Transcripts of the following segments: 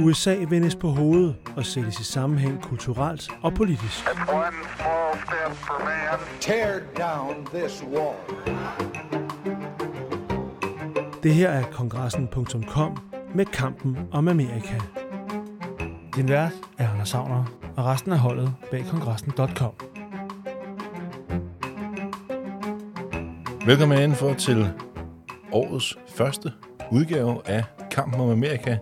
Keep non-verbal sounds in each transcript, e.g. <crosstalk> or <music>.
USA vendes på hovedet og sættes i sammenhæng kulturelt og politisk. Tear down this wall. Det her er kongressen.com med kampen om Amerika. Din vært er Anders Savner, og resten af holdet bag kongressen.com. Velkommen indenfor til årets første udgave af Kampen om Amerika.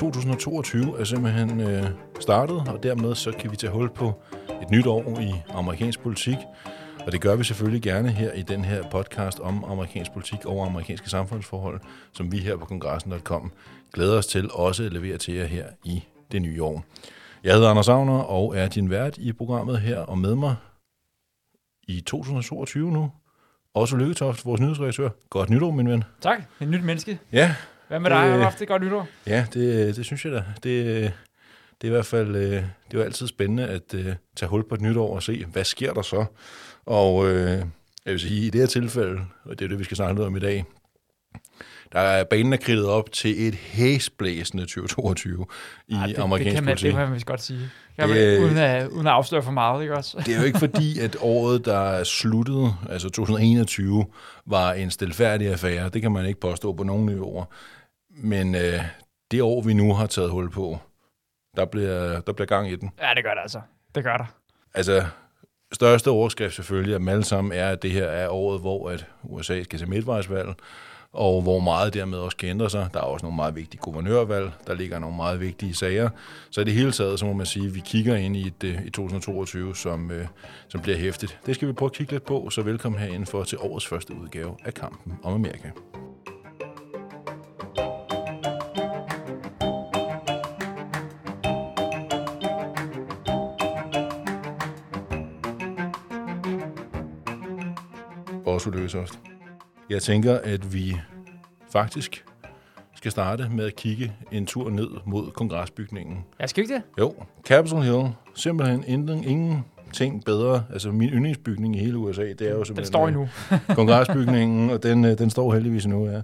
2022 er simpelthen øh, startet, og dermed så kan vi tage hul på et nyt år i amerikansk politik. Og det gør vi selvfølgelig gerne her i den her podcast om amerikansk politik og amerikanske samfundsforhold, som vi her på kongressen.com glæder os til også at levere til jer her i det nye år. Jeg hedder Anders Agner og er din vært i programmet her, og med mig i 2022 nu, også Lykketoft, vores nyhedsredaktør. Godt nytår, min ven. Tak. Et nyt menneske. Ja, Hvad med dig? Det- Har du haft et godt nytår? Ja, det, det synes jeg da. Det, det er i hvert fald øh, det er jo altid spændende at øh, tage hul på et nyt år og se, hvad sker der så? Og øh, jeg vil sige, i det her tilfælde, og det er det, vi skal snakke om i dag, der er banen er kridtet op til et hæsblæsende 2022 i Ej, det, amerikansk det kan man, politik. det kan man vist godt sige. Kan man, uden, at, uden at afsløre for meget, ikke også? Det er jo ikke fordi, <laughs> at året, der er sluttet, altså 2021, var en stilfærdig affære. Det kan man ikke påstå på nogen niveauer. Men øh, det år, vi nu har taget hul på, der bliver, der bliver gang i den. Ja, det gør det altså. Det gør der. Altså, største overskrift selvfølgelig af dem alle sammen er, at det her er året, hvor at USA skal til midtvejsvalg, og hvor meget dermed også kan ændre sig. Der er også nogle meget vigtige guvernørvalg, der ligger nogle meget vigtige sager. Så i det hele taget, så må man sige, at vi kigger ind i et, øh, i 2022, som, øh, som bliver hæftigt. Det skal vi prøve at kigge lidt på, så velkommen herinde for til årets første udgave af Kampen om Amerika. Også Løsoft. Jeg tænker, at vi faktisk skal starte med at kigge en tur ned mod kongresbygningen. Jeg skal ikke det? Jo, Capitol Hill. Simpelthen ingen, ingenting bedre. Altså min yndlingsbygning i hele USA, det er jo simpelthen... Den står endnu. øh, Kongresbygningen, og den, øh, den står heldigvis endnu, ja.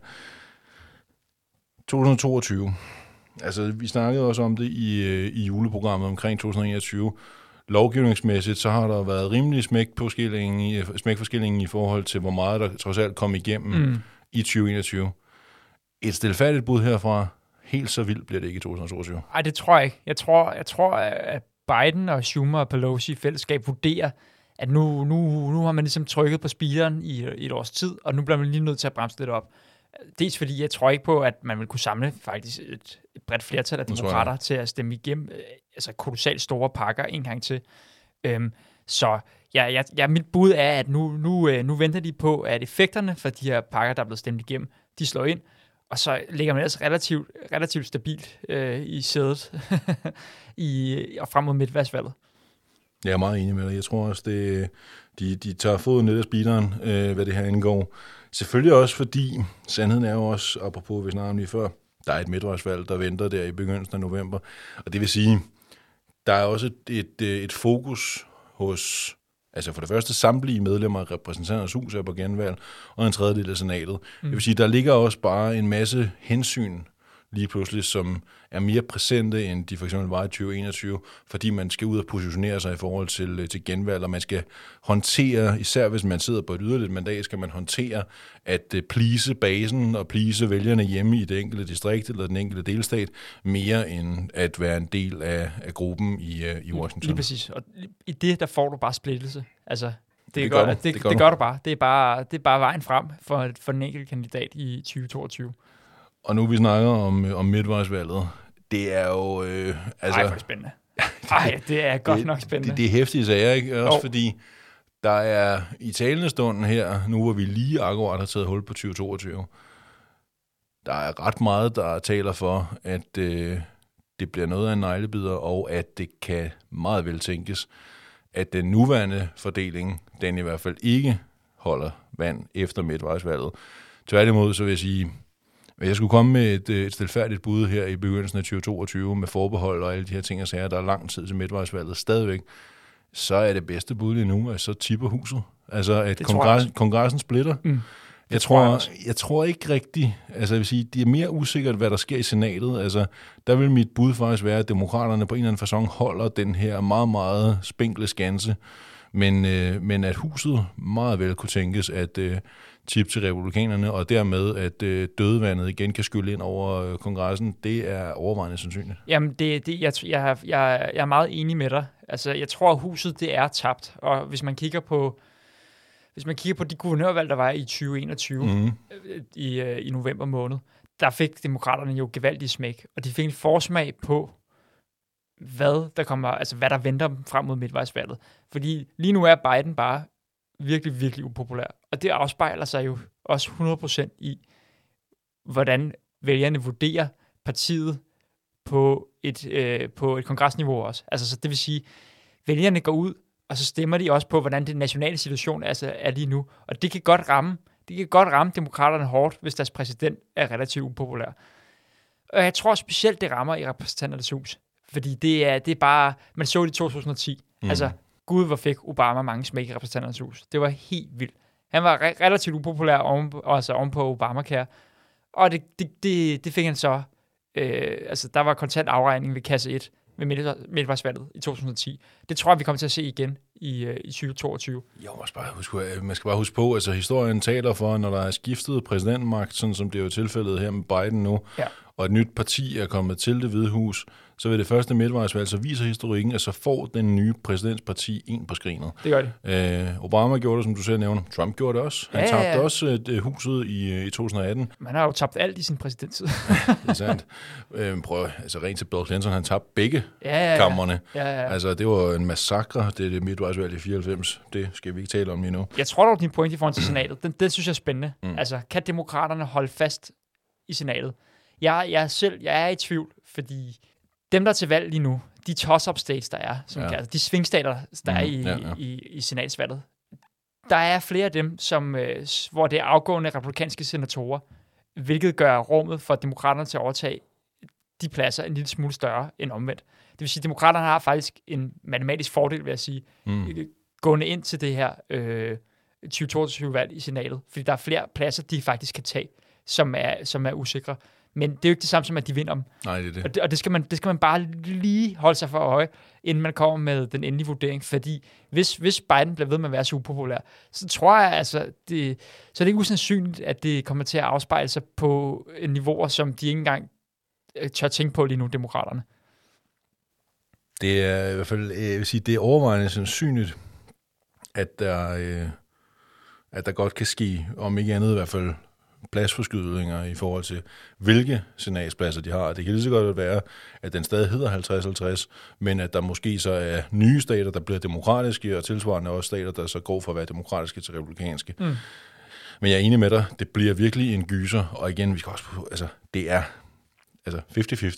2022. Altså, vi snakkede også om det i, øh, i juleprogrammet omkring 2021. Lovgivningsmæssigt, så har der været rimelig smæk på skillingen, i, smæk for skillingen i forhold til, hvor meget der trods alt kom igennem mm. i 2021. Et stilfærdigt bud herfra, helt så vildt bliver det ikke i 2022. Nej, det tror jeg ikke. Jeg tror, jeg tror, at Biden og Schumer og Pelosi i fællesskab vurderer, at nu, nu, nu har man ligesom trykket på speederen i, i et års tid, og nu bliver man lige nødt til at bremse lidt op. Dels fordi jeg tror ikke på, at man vil kunne samle faktisk et, et bredt flertal af demokrater til at stemme igennem øh, altså kolossalt store pakker en gang til. Øhm, så ja, ja, ja, mit bud er, at nu, nu, øh, nu venter de på, at effekterne for de her pakker, der er blevet stemt igennem, de slår ind, og så ligger man ellers relativt, relativt stabilt øh, i sædet <laughs> i, og frem mod midtvejsvalget. Jeg er meget enig med dig. Jeg tror også, det, de, de tager foden ned af speederen, øh, hvad det her indgår. Selvfølgelig også fordi, sandheden er jo også, apropos vi snakkede om lige før, der er et midtvejsvalg, der venter der i begyndelsen af november. Og det vil sige, der er også et, et, et fokus hos, altså for det første samtlige medlemmer af repræsentanternes hus er på genvalg, og en tredjedel af senatet. Mm. Det vil sige, der ligger også bare en masse hensyn lige pludselig, som er mere præsente, end de for eksempel var i 2021, fordi man skal ud og positionere sig i forhold til, øh, til genvalg, og man skal håndtere, især hvis man sidder på et yderligt mandat, skal man håndtere at uh, plise basen og plise vælgerne hjemme i det enkelte distrikt eller den enkelte delstat, mere end at være en del af, af gruppen i, uh, i Washington. Lige præcis. Og i det, der får du bare splittelse. Altså, det, Det gør, gør det, det, gør det du. gør du bare. Det er bare, det er bare vejen frem for, for den enkelte kandidat i 2022. Og nu vi snakker om, om midtvejsvalget, det er jo... Øh, Altså, Ej, er det spændende. Ej, det er godt det, nok spændende. Det, det er hæftige sager, ikke? Også Jo. fordi der er i talende stunden her, nu hvor vi lige akkurat har taget hul på 2022, der er ret meget, der taler for, at øh, det bliver noget af en neglebider, og at det kan meget vel tænkes, at den nuværende fordeling, den i hvert fald ikke holder vand efter midtvejsvalget. Tværtimod, så vil jeg sige, hvis jeg skulle komme med et, øh, et stilfærdigt bud her i begyndelsen af 2022 med forbehold og alle de her ting og sager, der er lang tid til midtvejsvalget stadigvæk, så er det bedste bud lige nu, at så tipper huset. Altså, at Det jeg kongres, kongressen splitter. Mm. Jeg tror jeg tror, også. jeg tror ikke rigtigt, altså jeg vil sige, det er mere usikkert, hvad der sker i senatet. Altså, der vil mit bud faktisk være, at demokraterne på en eller anden façon holder den her meget, meget spinkle skanse, men, øh, men at huset meget vel kunne tænkes at øh, tip til republikanerne, og dermed at øh, dødvandet igen kan skylle ind over øh, kongressen, det er overvejende sandsynligt. Jamen, det, det, jeg, jeg, jeg, jeg er meget enig med dig. Altså, jeg tror, at huset det er tabt. Og hvis man kigger på, hvis man kigger på de guvernørvalg, der var i 2021 Mm. øh, i, øh, i november måned, der fik demokraterne jo gevaldig smæk, og de fik en forsmag på, hvad der kommer, altså hvad der venter dem frem mod midtvejsvalget. Fordi lige nu er Biden bare virkelig, virkelig upopulær. Og det afspejler sig jo også 100% i, hvordan vælgerne vurderer partiet på et, øh, på et kongresniveau også. Altså, så det vil sige, vælgerne går ud, og så stemmer de også på, hvordan den nationale situation altså, er lige nu. Og det kan godt ramme, det kan godt ramme demokraterne hårdt, hvis deres præsident er relativt upopulær. Og jeg tror specielt, det rammer i repræsentanternes hus. Fordi det er, det er bare, man så det i 2010. Mm. Altså, gud, hvor fik Obama mange smæk i repræsentanternes hus. Det var helt vildt. Han var re- relativt upopulær oven, altså oven på Obamacare. Og det, det, det, det fik han så, øh, altså der var kontant afregning ved kasse 1 ved midt- midtvejsvalget i 2010. Det tror jeg, vi kommer til at se igen i, øh, i 2022. Jo, man skal, bare huske, øh, man skal bare huske på, altså historien taler for, når der er skiftet præsidentmagt, sådan som det er jo tilfældet her med Biden nu, Ja. og et nyt parti er kommet til det hvide hus, så ved det første midtvejsvalg, så viser historikken, at så får den nye præsidentsparti en på skrinet. Det gør det. Øh, Obama gjorde det, som du selv nævner. Trump gjorde det også. Han Ja, ja, tabte ja. også øh, huset i, øh, i 2018. Man har jo tabt alt i sin præsidenttid. <laughs> Det er sandt. øh, prøv, altså rent til Bill Clinton, han tabte begge ja, ja, ja. kammerne. ja, ja. Altså, Altså, det var en massakre, det det midtvejsvalg i 94. Det skal vi ikke tale om lige nu. jeg tror dog, din point i forhold til senatet, den, den synes jeg er spændende. Mm. Altså, kan demokraterne holde fast i senatet? Jeg, jeg, selv, jeg er i tvivl, fordi dem, der er til valg lige nu, de toss-up states, der er, som Ja. kalder, de svingstater, der er Mhm, i, ja, ja. i, i senatsvalget, der er flere af dem, som, øh, hvor det er afgående republikanske senatorer, hvilket gør rummet for demokraterne til at overtage de pladser en lille smule større end omvendt. Det vil sige, at demokraterne har faktisk en matematisk fordel, vil jeg sige, Mm. øh, gående ind til det her øh, 2022-valg i senatet, fordi der er flere pladser, de faktisk kan tage, som er, som er usikre. Men det er jo ikke det samme som, at de vinder dem. Nej, det er det. Og det, og det, skal man, det skal man bare lige holde sig for øje, inden man kommer med den endelige vurdering. Fordi hvis, hvis Biden bliver ved med at være så upopulær, så tror jeg altså, det, så er det ikke usandsynligt, at det kommer til at afspejle sig på niveauer, som de ikke engang øh, tør tænke på lige nu, demokraterne. Det er i hvert fald, øh, jeg vil sige, det er overvejende sandsynligt, at der, øh, at der godt kan ske, om ikke andet i hvert fald, pladsforskydninger i forhold til, hvilke senatspladser de har. Det kan lige så godt være, at den stadig hedder 50-50, men at der måske så er nye stater, der bliver demokratiske, og tilsvarende også stater, der så går fra at være demokratiske til republikanske. Mm. Men jeg er enig med dig, det bliver virkelig en gyser, og igen, vi skal også altså, det er altså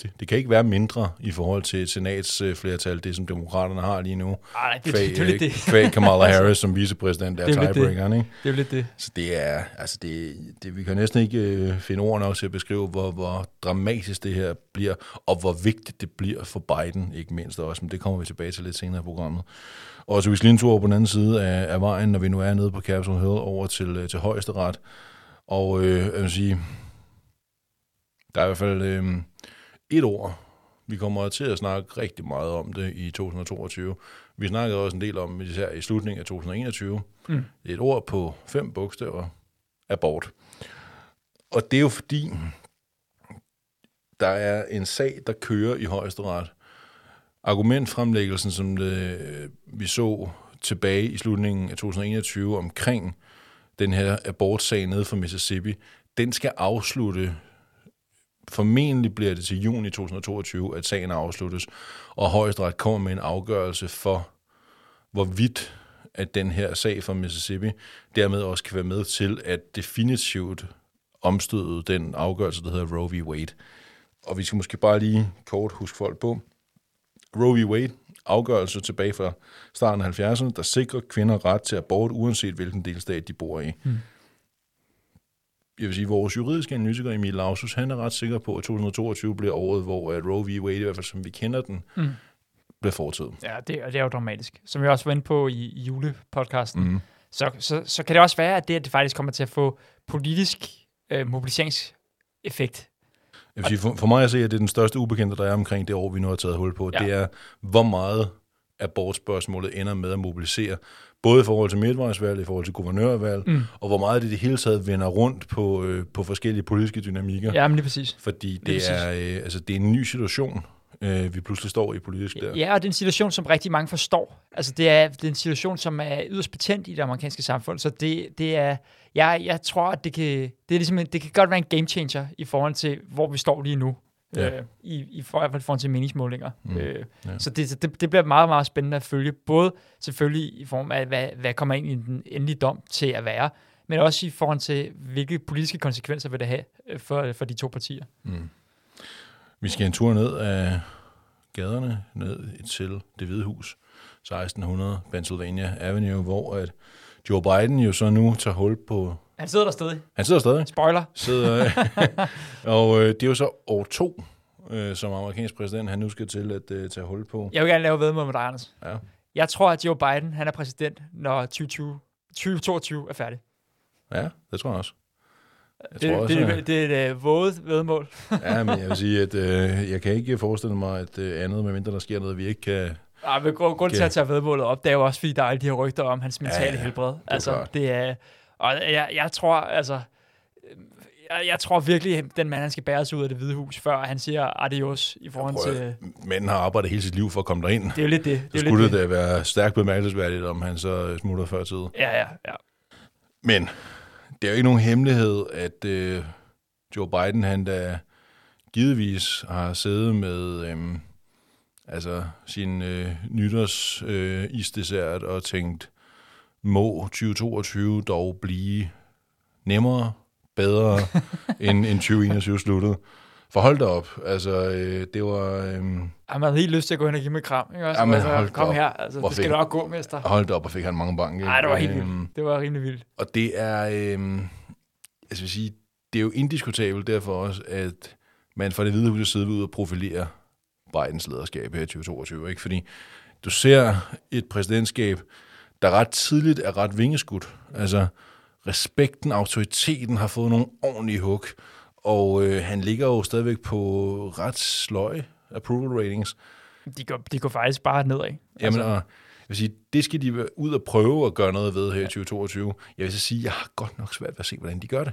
50-50. Det kan ikke være mindre i forhold til et senatsflertal, det som demokraterne har lige nu. Ej, det, Kvæg, det, det, det, øh, det. kvæg Kamala <laughs> Harris som vicepræsident er er lidt tiebreakeren, ikke? det er lidt det. Så det er, altså det, det, vi kan næsten ikke øh, finde ord nok til at beskrive, hvor, hvor dramatisk det her bliver, og hvor vigtigt det bliver for Biden, ikke mindst også, men det kommer vi tilbage til lidt senere i programmet. Og så vi skal lige en tur på den anden side af, af vejen, når vi nu er nede på Capitol Hill, over til, øh, til højesteret. Og øh, jeg vil sige, der er i hvert fald øh, et ord, vi kommer til at snakke rigtig meget om det i 2022. Vi snakkede også en del om, især i slutningen af 2021. Mm. Det et ord på fem bogstaver. Abort. Og det er jo fordi, der er en sag, der kører i højesteret. Argumentfremlæggelsen, som det, vi så tilbage i slutningen af 2021 omkring den her abortsag nede fra Mississippi, den skal afslutte formentlig bliver det til juni 2022, at sagen afsluttes, og højesteret kommer med en afgørelse for, hvorvidt at den her sag fra Mississippi dermed også kan være med til at definitivt omstøde den afgørelse, der hedder Roe v. Wade. og vi skal måske bare lige kort huske folk på. Roe v. Wade, afgørelse tilbage fra starten af 70'erne, der sikrer kvinder ret til abort, uanset hvilken delstat de bor i. Mm. Jeg vil sige, vores juridiske analytiker Emil Lausus, han er ret sikker på, at 2022 bliver året, hvor at Roe v. Wade, i hvert fald som vi kender den, mm. bliver foretaget. Ja, det, og det er jo dramatisk. Som jeg også var inde på i, i julepodcasten, mm. så, så, så kan det også være, at det, at det faktisk kommer til at få politisk øh, mobiliseringseffekt. Jeg vil sige, for, for mig at se, at det er den største ubekendte, der er omkring det år, vi nu har taget hul på. Ja. Det er, hvor meget abortspørgsmålet ender med at mobilisere. Både i forhold til midtvejsvalg, i forhold til guvernørvalg, mm. og hvor meget det i det hele taget vender rundt på, øh, på forskellige politiske dynamikker. Ja, men lige præcis. Fordi Lige det er, øh, altså, det er en ny situation, øh, vi pludselig står i politisk der. Ja, og det er en situation, som rigtig mange forstår. Altså, det er, det er en situation, som er yderst betændt i det amerikanske samfund, så det, det er, jeg, jeg tror, at det kan, det, er ligesom, det kan godt være en game changer i forhold til, hvor vi står lige nu. Ja. Øh, i, i, for, i forhold til meningsmålinger. Mm. Øh, Ja. Så det, det, det bliver meget, meget spændende at følge, både selvfølgelig i form af, hvad, hvad kommer ind i den endelige dom til at være, men også i forhold til, hvilke politiske konsekvenser vil det have øh, for, for de to partier. Vi skal en tur ned af gaderne, ned til det hvide hus, 1600 Pennsylvania Avenue, hvor at Joe Biden jo så nu tager hul på... Han sidder der stadig. Han sidder stadig. Spoiler. Sidder, <laughs> og øh, det er jo så år to, øh, som amerikansk præsident, han nu skal til at øh, tage hul på. Jeg vil gerne lave vedmål med dig, Anders. Ja. Jeg tror, at Joe Biden han er præsident, når 2020, 2022 er færdig. Ja, det tror jeg også. Jeg Det, tror også, det, det, det er et øh, våget vedmål. Ja, men jeg vil sige, at <laughs> øh, jeg kan ikke forestille mig, at øh, andet, medmindre der sker noget, vi ikke kan... Ja, men grund, grund til Okay. at tage vedmålet op, det er jo også, fordi der er alle de her rygter om hans mentale Ja, ja. helbred. er Altså, klart. det er... Og jeg, jeg tror, altså... øh, Jeg, jeg tror virkelig, at den mand, han skal bæres ud af det hvide hus, før han siger adios i forhold til... manden har arbejdet hele sit liv for at komme derind. Det er jo lidt det. Det det, er jo skulle det da være stærkt bemærkelsesværdigt, om han så smutter før tid. Ja, ja, ja. Men det er jo ikke nogen hemmelighed, at øh, Joe Biden, han da givetvis har siddet med øhm, altså sin øh, nytårs øh, isdessert og tænkt, må 2022 dog blive nemmere, bedre, <laughs> end, end 2021 sluttede. For hold da op, altså øh, det var... Øh, Han havde helt lyst til at gå hen og give mig kram, ikke også? Jamen, altså, hold kom op. her, altså, Hvor det skal nok gå, mester. hold da op, og fik han mange banke. Nej, det var helt Øhm, vildt. Det var rimelig vildt. Og det er, øh, altså vil sige, det er jo indiskutabelt derfor også, at man fra det hvide hus vil ud og profilere Bidens lederskab her i 2022. Ikke? Fordi du ser et præsidentskab, der ret tidligt er ret vingeskudt. Altså respekten, autoriteten har fået nogle ordentlige hug, og øh, han ligger jo stadigvæk på ret sløje approval ratings. De går, de går faktisk bare nedad. Jamen, Altså, og, jeg vil sige, det skal de ud og prøve at gøre noget ved her i 2022. Jeg vil så sige, jeg har godt nok svært ved at se, hvordan de gør det.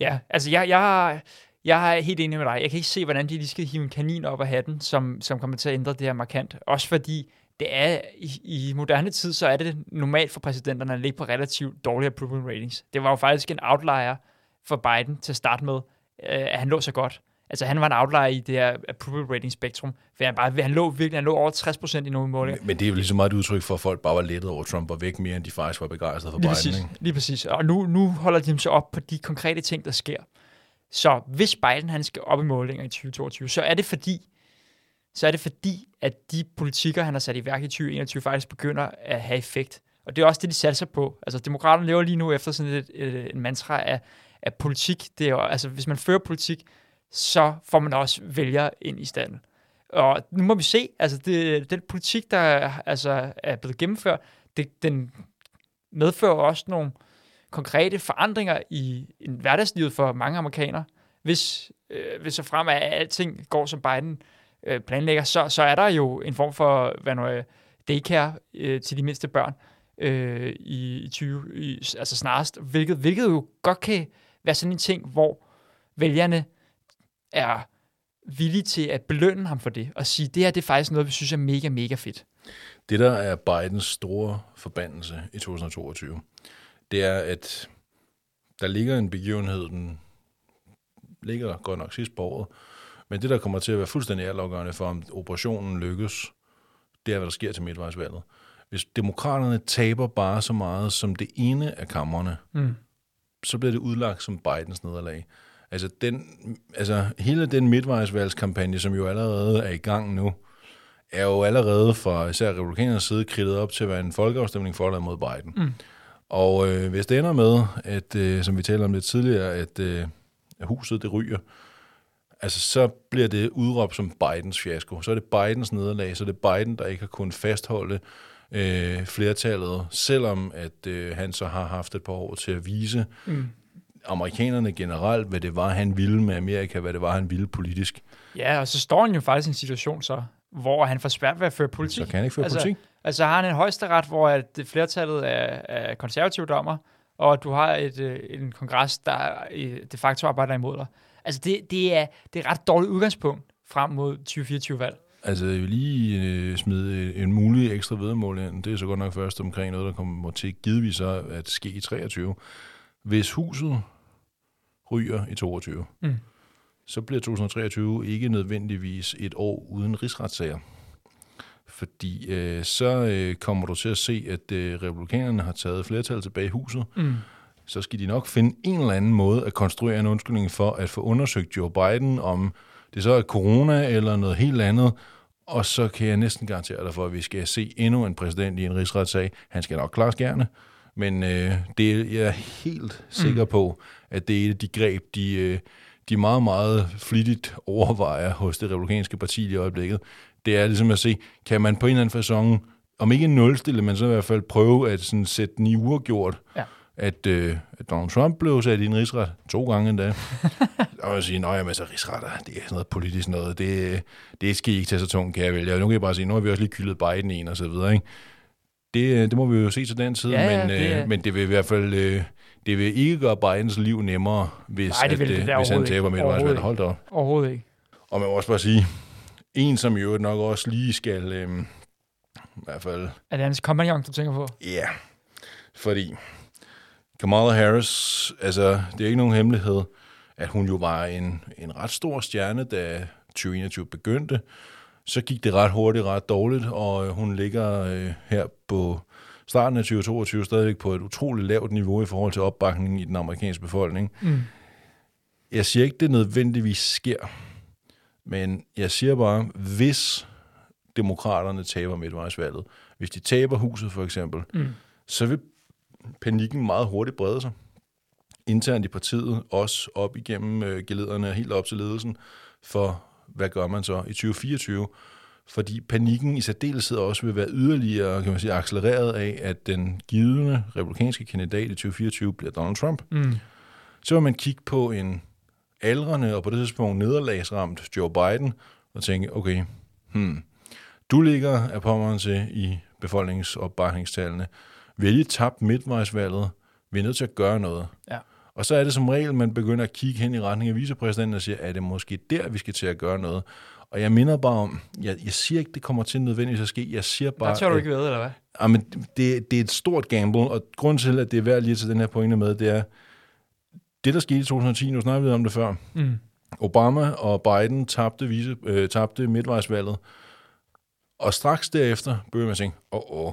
Ja, altså jeg, jeg, jeg er helt enig med dig. Jeg kan ikke se, hvordan de lige skal hive en kanin op af hatten, som, som kommer til at ændre det her markant. Også fordi det er i, i moderne tid, så er det normalt for præsidenterne at ligge på relativt dårlige approval ratings. Det var jo faktisk en outlier for Biden til at starte med, øh, at han lå så godt. Altså han var en outlier i det her approval rating spektrum, for han, bare, han lå virkelig, han lå over 60% i nogle målinger. Men det er jo ligesom meget et udtryk for, at folk bare var lettet over Trump og væk mere, end de faktisk var begejstrede for Lige Biden. præcis, Ikke? lige præcis. Og nu, nu holder de dem så op på de konkrete ting, der sker. Så hvis Biden han skal op i målinger i 2022, så er det fordi, så er det fordi, at de politikker, han har sat i værk i 2021, faktisk begynder at have effekt. Og det er også det, de satser på. Altså, demokraterne lever lige nu efter sådan et, et, en mantra af, af politik. Det er altså, hvis man fører politik, så får man også vælgere ind i standen. Og nu må vi se, altså det, den politik, der altså, er blevet gennemført, det, den medfører også nogle konkrete forandringer i, en hverdagslivet for mange amerikanere. Hvis, øh, hvis så frem at alting går som Biden øh, planlægger, så, så er der jo en form for hvad nu, øh, daycare øh, til de mindste børn øh, i, i 20, i, altså snarest, hvilket, hvilket jo godt kan være sådan en ting, hvor vælgerne er villige til at belønne ham for det, og sige, det her det er faktisk noget, vi synes er mega, mega fedt. Det, der er Bidens store forbandelse i 2022, det er, at der ligger en begivenhed, den ligger godt nok sidst på året, men det, der kommer til at være fuldstændig altafgørende for, om operationen lykkes, det er, hvad der sker til midtvejsvalget. Hvis demokraterne taber bare så meget som det ene af kammerne, Mm. så bliver det udlagt som Bidens nederlag. Altså, den, altså hele den midtvejsvalgskampagne, som jo allerede er i gang nu, er jo allerede fra især republikanernes side kridtet op til at være en folkeafstemning for eller mod Biden. Mm. Og øh, hvis det ender med, at, øh, som vi talte om lidt tidligere, at, øh, at huset det ryger, altså så bliver det udråbt som Bidens fiasko. Så er det Bidens nederlag, så er det Biden, der ikke har kunnet fastholde øh, flertallet, selvom at øh, han så har haft et par år til at vise mm. amerikanerne generelt, hvad det var, han ville med Amerika, hvad det var, han ville politisk. Ja, og så står han jo faktisk i en situation så, hvor han får svært ved at føre politik. Så kan han ikke føre altså, politik. Altså har han en højesteret, hvor at det flertallet er, er konservative dommer, og du har et, øh, en kongres, der øh, de facto arbejder imod dig. Altså det, det, er, det er et ret dårligt udgangspunkt frem mod 2024-valg. Altså, jeg vil lige øh, smide en mulig ekstra vedmål ind. Det er så godt nok først omkring noget, der kommer til givetvis så at ske i 23. Hvis huset ryger i 22, Mm. Så bliver 2023 ikke nødvendigvis et år uden rigsretssager. Fordi øh, så øh, kommer du til at se, at øh, republikanerne har taget flertal tilbage i huset. Mm. Så skal de nok finde en eller anden måde at konstruere en undskyldning for at få undersøgt Joe Biden, om det så er corona eller noget helt andet. Og så kan jeg næsten garantere dig for, at vi skal se endnu en præsident i en rigsretssag. Han skal nok klare gerne, men øh, det er jeg er helt sikker på, at det er et af de greb, de, øh, de meget, meget flittigt overvejer hos det republikanske parti i øjeblikket. Det er ligesom at se, kan man på en eller anden fasong, om ikke nulstille, men så i hvert fald prøve at sådan sætte den i uafgjort, Ja. at, øh, at Donald Trump blev sat i en rigsret to gange endda. <laughs> og jeg sige, nej, men så rigsretter, det er sådan noget politisk noget, det, det skal I ikke tage så tungt, kan jeg vælge. Og nu kan jeg bare sige, nu har vi også lige kyldet Biden en og så videre, ikke? Det, det må vi jo se til den tid, Ja, ja, men, det er- øh, men det vil i hvert fald... Øh, det vil ikke gøre Bidens liv nemmere, hvis, Nej, det vil at, det øh, da hvis han taber ikke. med Overhovedet et Hold da op. Overhovedet ikke. Og man må også bare sige, en som jo nok også lige skal, øhm, i hvert fald, Er det hans kompagnon, du tænker på? ja, yeah. fordi Kamala Harris, altså det er ikke nogen hemmelighed, at hun jo var en, en ret stor stjerne, da 2021 begyndte. Så gik det ret hurtigt, ret dårligt, og øh, hun ligger øh, her på starten af 2022 stadigvæk på et utroligt lavt niveau i forhold til opbakningen i den amerikanske befolkning. Mm. Jeg siger ikke, det nødvendigvis sker, men jeg siger bare, hvis demokraterne taber midtvejsvalget, hvis de taber huset for eksempel, Mm. så vil panikken meget hurtigt brede sig. Internt i partiet, også op igennem øh, gelederne, helt op til ledelsen, for hvad gør man så i 2024? Fordi panikken i særdeleshed også vil være yderligere kan man sige, accelereret af, at den givende republikanske kandidat i 2024 bliver Donald Trump Mm. så vil man kigge på en aldrende og på det tidspunkt nederlagsramt Joe Biden og tænke, okay, hmm, du ligger af pommeren til i befolkningsopbakningstallene. Lige tabt midtvejsvalget. Vi er nødt til at gøre noget. Ja. Og så er det som regel, man begynder at kigge hen i retning af vicepræsidenten og siger, er det måske der, vi skal til at gøre noget? Og jeg minder bare om, jeg, jeg siger ikke, det kommer til nødvendigvis at ske. Jeg siger bare, Der tør du ikke ved, eller hvad? Jamen, det, det er et stort gamble, og grund til, at det er værd lige at tage den her pointe med, det er, det der skete i 2010, nu snakker vi om det før, Mm. Obama og Biden tabte, vise, øh, tabte midtvejsvalget, og straks derefter begyndte man at tænke, åh, oh, oh,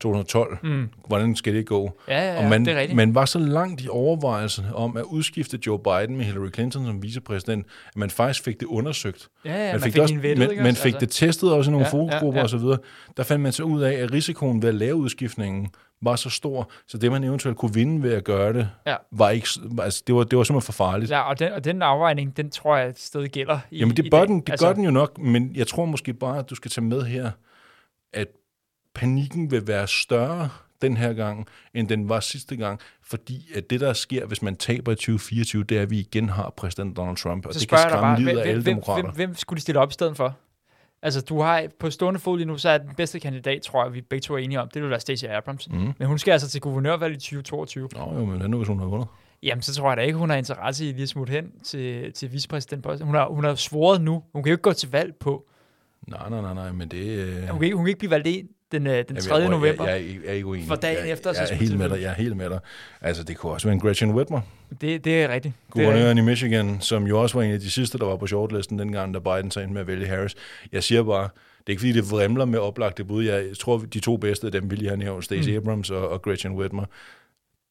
2012, Mm. hvordan skal det gå? Ja, ja, ja, og man, det er rigtigt. man var så langt i overvejelsen om at udskifte Joe Biden med Hillary Clinton som vicepræsident, at man faktisk fik det undersøgt. ja, ja, man fik, fik det også, vettet, man, man fik Altså, det testet også i nogle Ja, ja, ja, fokusgrupper ja. og så videre. Der fandt man så ud af, at risikoen ved at lave udskiftningen var så stor, så det man eventuelt kunne vinde ved at gøre det, Ja. var ikke, altså, det, var, det var simpelthen for farligt. Ja, og den, og den afvejning, den tror jeg stadig gælder i Jamen i det, bør dag. den, det altså, gør den jo nok, men jeg tror måske bare, at du skal tage med her, at panikken vil være større den her gang, end den var sidste gang, fordi at det, der sker, hvis man taber i 2024, det er, at vi igen har præsident Donald Trump, og Så det kan skræmme bare, livet hvem, af alle hvem, demokrater. hvem, hvem skulle de stille op i stedet for? Altså, du har på stående fod lige nu, så er den bedste kandidat, tror jeg, vi begge to er enige om, det vil være Stacey Abrams. Mm. Men hun skal altså til guvernørvalg i 2022. Nå jo, men hvad nu, hvis hun har vundet? Jamen, så tror jeg da ikke, hun har interesse i lige at smutte hen til, til vicepræsidentposten. Hun har, hun har svoret nu. Hun kan jo ikke gå til valg på. Nej, nej, nej, nej, men det... Øh... Hun kan ikke, hun kan ikke blive valgt ind den, øh, den Jamen, 3. jeg, november. Jeg, jeg, jeg, er ikke uenig. For dagen jeg, efter, så jeg, jeg er skulle helt med dig, jeg er helt med dig. Altså, det kunne også være en Gretchen Whitmer, Det, det er rigtigt. Er guvernøren i Michigan, som jo også var en af de sidste, der var på shortlisten dengang, da Biden sagde med at vælge Harris. Jeg siger bare, det er ikke fordi, det vrimler med oplagte bud. Jeg tror, de to bedste af dem vil jeg nævnt, Stacey Mm. Abrams og, og Gretchen Whitmer.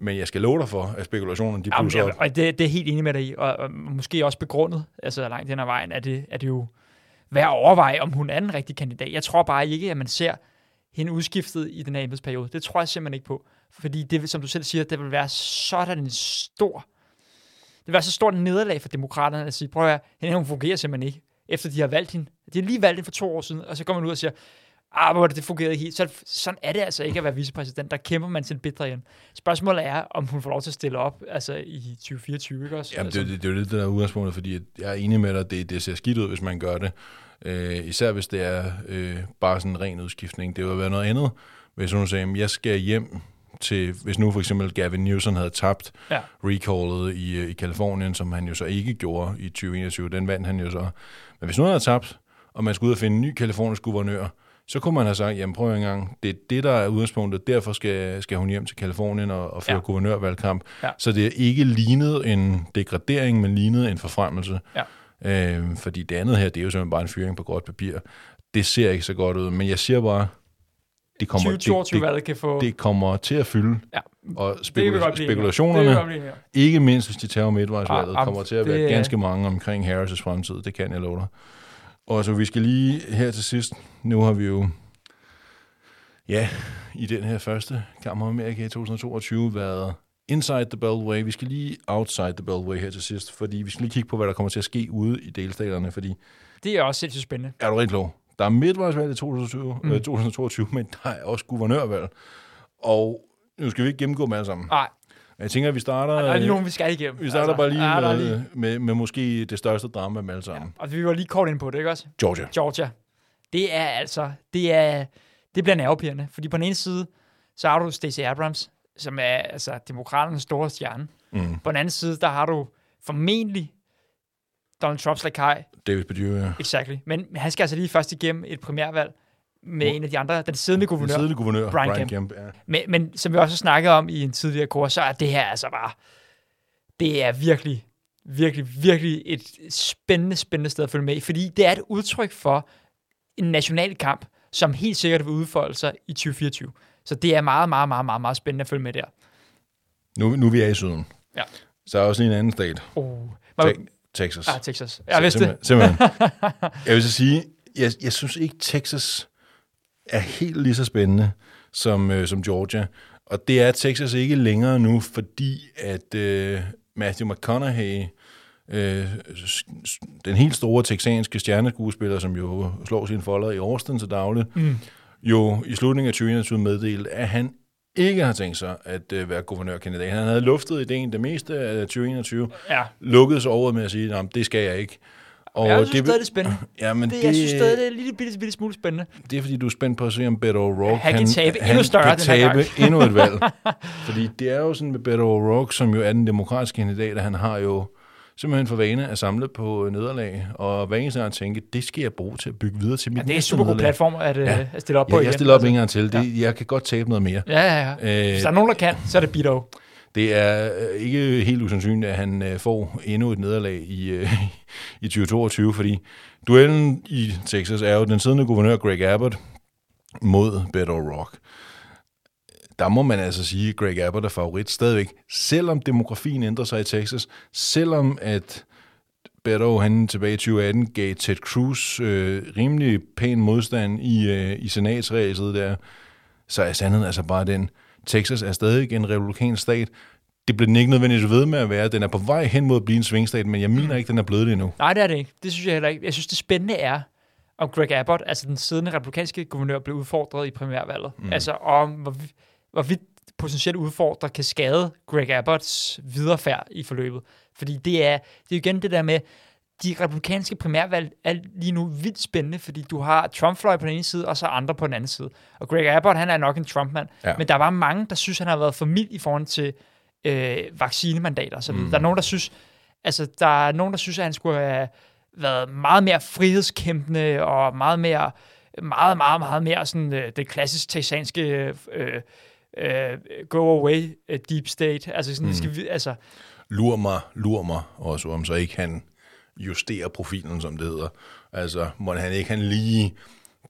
Men jeg skal love dig for, at spekulationerne de Jamen, blusser op. og det, det er helt enig med dig i, og, og måske også begrundet, altså langt hen ad vejen, er det, er det jo værd at overveje, om hun er den rigtige kandidat. Jeg tror bare ikke, at man ser hende udskiftet i den her embedsperiode. Det tror jeg simpelthen ikke på. Fordi det, som du selv siger, det vil være sådan en stor, det vil være så stort en nederlag for demokraterne at sige, prøv at høre, hende her, hun fungerer simpelthen ikke, efter de har valgt hende. De har lige valgt hende for to år siden, og så kommer man ud og siger, ah, hvor det, det fungerede ikke helt. Så, sådan er det altså ikke at være vicepræsident. Der kæmper man til bedre hjem. Spørgsmålet er, om hun får lov til at stille op altså i 2024, ikke også? Jamen, altså, det, det, det er jo lidt det der er udgangspunktet, fordi jeg er enig med dig, det, det ser skidt ud, hvis man gør det. Øh, især hvis det er øh, bare sådan en ren udskiftning. Det vil være noget andet, hvis hun sagde, at jeg skal hjem til, hvis nu for eksempel Gavin Newsom havde tabt Ja. recallet i, øh, i Kalifornien, som han jo så ikke gjorde i 2021, den vandt han jo så. Men hvis nu han havde tabt, og man skulle ud og finde en ny kalifornisk guvernør, så kunne man have sagt, jamen prøv en gang, det er det, der er udgangspunktet, derfor skal, skal hun hjem til Kalifornien og, og føre Ja. guvernørvalgkamp. Ja. Så det er ikke lignet en degradering, men lignet en forfremmelse. Ja. Øh, fordi det andet her, det er jo simpelthen bare en fyring på godt papir. Det ser ikke så godt ud, men jeg siger bare, det kommer, det, 2022-valget kan få... det, det kommer til at fylde, Ja. og det spekula-. Det spekulationerne, godt blive om. ikke mindst hvis de tager midtvejsvalget, Ah, ah, kommer til at være det er- ganske mange omkring Harris' fremtid, det kan jeg love dig. Og så vi skal lige her til sidst, nu har vi jo, ja, i den her første kamp om Amerika i 2022 været inside the beltway. Vi skal lige outside the beltway her til sidst, fordi vi skal lige kigge på, hvad der kommer til at ske ude i delstaterne, fordi Det er også sindssygt spændende. er du rigtig klog? Der er midtvejsvalg i 2020, mm. øh, 2022, men der er også guvernørvalg. Og nu skal vi ikke gennemgå dem alle sammen. Nej, Jeg tænker, at vi starter, der er lige nogen, vi skal igennem. vi starter bare lige, ja, med, lige. Med, med måske det største drama med alle sammen. Og vi var lige kort ind på det, ikke også? Georgia. Georgia. Det er altså, det er, det bliver nervepirrende, fordi på den ene side, så har du Stacey Abrams, som er altså demokraternes store stjerne. Mm. På den anden side, der har du formentlig Donald Trumps lakaj, David Perdue, ja. exactly. Men han skal altså lige først igennem et primærvalg med en af de andre, den siddende Den guvernør. siddende guvernør, Brian Brian, Kemp. Kemp. ja. Men, men som vi også har snakket om i en tidligere kurs, så er det her altså bare, det er virkelig, virkelig, virkelig et spændende, spændende sted at følge med i, fordi det er et udtryk for en national kamp, som helt sikkert vil udfolde sig i 2024. Så det er meget, meget, meget, meget, meget spændende at følge med der. Nu, nu er vi er i syden. Ja. Så er også lige en anden stat. Oh. Te- Texas. Ah, Texas. Jeg vidste det. Simpelthen. <laughs> jeg vil så sige, jeg, jeg synes ikke, Texas er helt lige så spændende som, øh, som Georgia. Og det er Texas ikke længere nu, fordi at øh, Matthew McConaughey, øh, den helt store texanske stjerneskuespiller, som jo slår sine folder i Austin til daglig, mm. Jo i slutningen af 2021 meddelte, at han ikke har tænkt sig at øh, være guvernørkandidat. Han havde luftet ideen det meste af 2021, Ja. lukkede sig over med at sige, at det skal jeg ikke. Og Jeg synes stadig, det er spændende. <clears throat> Ja, men Det, det, jeg synes stadig, det er en lille bitte, bitte smule spændende. det er fordi, du er spændt på at se, om Beto O'Rourke Han kan tabe endnu han større kan tabe endnu et valg. <laughs> fordi det er jo sådan med Beto O'Rourke, som jo er den demokratiske kandidat, at han har jo simpelthen for vane at samle på nederlag, og hver eneste gang tænke, det skal jeg bruge til at bygge videre til mit Ja, det er en super god platform at, ja. Ja. at stille op på Ja, igen. jeg stiller op Altså, en gang til. Det, Jeg kan godt tabe noget mere. Ja, ja, ja. Øh, Hvis der er nogen, der kan, så er det Beto. Det er øh, ikke helt usandsynligt, at han øh, får endnu et nederlag i, øh, i 2022, fordi duellen i Texas er jo den siddende guvernør Greg Abbott mod Beto O'Rourke. Der må man altså sige, at Greg Abbott er favorit stadigvæk, selvom demografien ændrer sig i Texas, selvom at Beto han tilbage i 2018 gav Ted Cruz øh, rimelig pæn modstand i, øh, i senatsræset der, så er sandheden altså bare den, Texas er stadig en republikansk stat. Det bliver den ikke nødvendigvis ved med at være. Den er på vej hen mod at blive en svingstat, men jeg mener ikke, den er blevet det endnu. Nej, det er det ikke. Det synes jeg heller ikke. Jeg synes, det spændende er, om Greg Abbott, altså den siddende republikanske guvernør, blev udfordret i primærvalget. Mm. Altså om, hvorvidt potentielt udfordrer kan skade Greg Abbotts viderefærd i forløbet. Fordi det er, det er igen det der med, de republikanske primærvalg er lige nu vildt spændende, fordi du har Trump-fløj på den ene side, og så andre på den anden side. Og Greg Abbott, han er nok en Trump-mand, Ja. men der var mange, der synes, han har været for mild i forhold til øh, vaccinemandater. Så mm. der er nogen, der synes, altså, der er nogen, der synes, at han skulle have været meget mere frihedskæmpende og meget mere, meget, meget, meget mere sådan øh, det klassisk texanske øh, øh, go away øh, deep state. Altså sådan, mm. skal vi, altså, Lur mig, lur mig også, om så ikke han justerer profilen, som det hedder. Altså, må han ikke han lige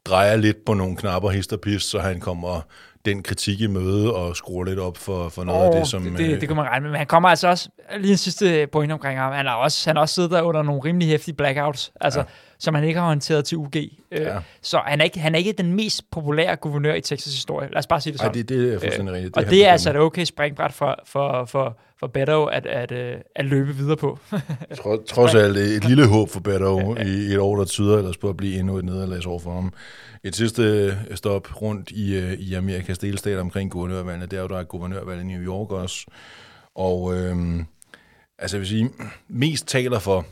drejer lidt på nogle knapper hist og pist, så han kommer den kritik i møde og skrue lidt op for, for noget oh, af det, som... det, det, øh, det kan man regne med. Men han kommer altså også, lige en sidste point omkring ham, han har også, han har også siddet der under nogle rimelig hæftige blackouts, altså, ja. som han ikke har håndteret til UG. Øh, Ja. Så han er, ikke, han er ikke den mest populære guvernør i Texas historie. Lad os bare sige det Ej, sådan. det, det er fuldstændig rigtigt. og han det er altså et okay springbræt for, for, for, for Beto at, at, øh, at løbe videre på. <laughs> Trods, trods alt et lille håb for Beto i, i et år, der tyder ellers på at blive endnu et nederlagsår for ham. Et sidste stop rundt i, øh, i Amerikas delstat omkring guvernørvalgene, det er jo, der er guvernørvalg i New York også. Og øhm, altså jeg vil sige, mest taler for,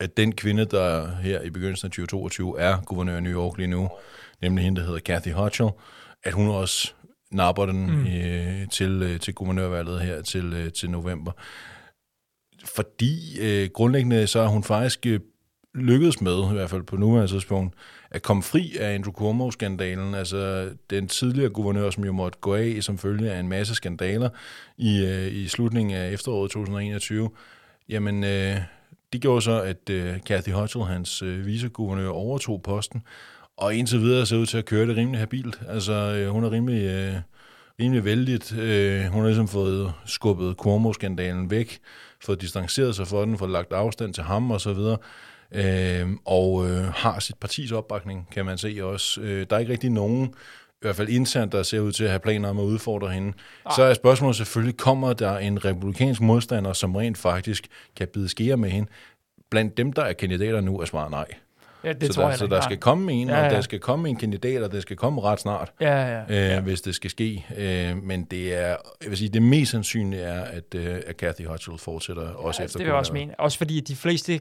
at den kvinde, der her i begyndelsen af 2022 er guvernør i New York lige nu, nemlig hende, der hedder Kathy Hochul, at hun også napper den mm. øh, til, øh, til guvernørvalget her til, øh, til november. Fordi øh, grundlæggende så er hun faktisk øh, lykkedes med, i hvert fald på nuværende tidspunkt, at komme fri af Andrew Cuomo-skandalen. Altså den tidligere guvernør, som jo måtte gå af som følge af en masse skandaler i, øh, i slutningen af efteråret 2021. Jamen, øh, det gjorde så, at øh, Kathy Hochul, hans øh, viceguvernør, overtog posten, og indtil videre ser ud til at køre det rimelig habilt. Altså, øh, hun er rimelig, øh, rimelig vældigt. Øh, hun har ligesom fået skubbet Cuomo-skandalen væk, fået distanceret sig for den, fået lagt afstand til ham og så videre. Øh, og øh, har sit partis opbakning, kan man se også. Øh, der er ikke rigtig nogen, i hvert fald internt, der ser ud til at have planer om at udfordre hende. Ej. Så er spørgsmålet selvfølgelig, kommer der en republikansk modstander, som rent faktisk kan bide skære med hende? Blandt dem, der er kandidater nu, er svaret nej. Ja, det så tror der, jeg så der klart. skal komme en, Ja, ja, ja. ja. og der skal komme en kandidat, og det skal komme ret snart, Ja, ja, øh, ja. hvis det skal ske. Øh, men det er, jeg vil sige, det mest sandsynlige er, at, øh, at Kathy Hochul fortsætter også Ja, efter det vil jeg også mene. Også fordi de fleste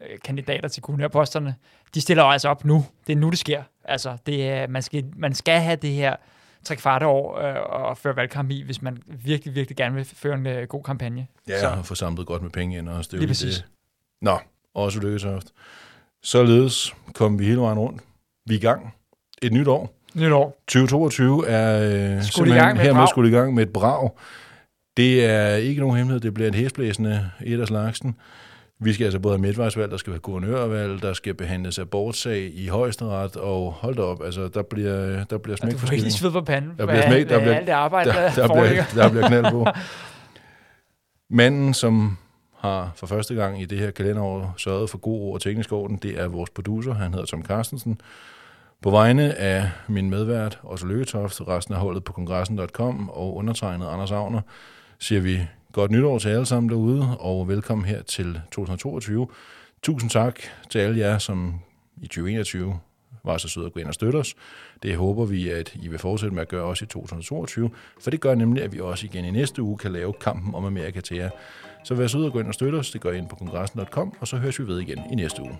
øh, kandidater til guvernørposterne, de stiller altså op nu. Det er nu, det sker. Altså, det er, man, skal, man skal have det her tre kvarte år øh, og føre valgkamp i, hvis man virkelig, virkelig gerne vil føre en øh, god kampagne. Ja, Så- og få samlet godt med penge ind også. Det er Lige præcis. Det. Nå, også lykketoft. Således kom vi hele vejen rundt. Vi er i gang. Et nyt år. Nytår. 2022 er øh, Skudt i gang med hermed skudt i gang med et brag. Det er ikke nogen hemmelighed, det bliver et hæsblæsende et af slagsen. Vi skal altså både have midtvejsvalg, der skal være guvernørvalg, der skal behandles abortsag i højesteret, og hold da op, altså der bliver, der bliver smæk du for får helt sved på panden. Der bliver smæk, der bliver- alt det arbejde, der, der, der, bliver, der bliver knald på. <laughs> Manden, som har for første gang i det her kalenderår sørget for god ro og teknisk orden, det er vores producer. Han hedder Tom Carstensen. På vegne af min medvært, Otto Lykketoft, resten af holdet på kongressen.com og undertegnet Anders Agner, siger vi godt nytår til alle sammen derude, og velkommen her til 2022. Tusind tak til alle jer, som i 2021 var så søde at gå ind og støtte os. Det håber vi, at I vil fortsætte med at gøre også i 2022, for det gør nemlig, at vi også igen i næste uge kan lave kampen om Amerika til jer. Så vær så ud og gå ind og støtte os. Det gør I ind på kongressen.com, og så høres vi ved igen i næste uge.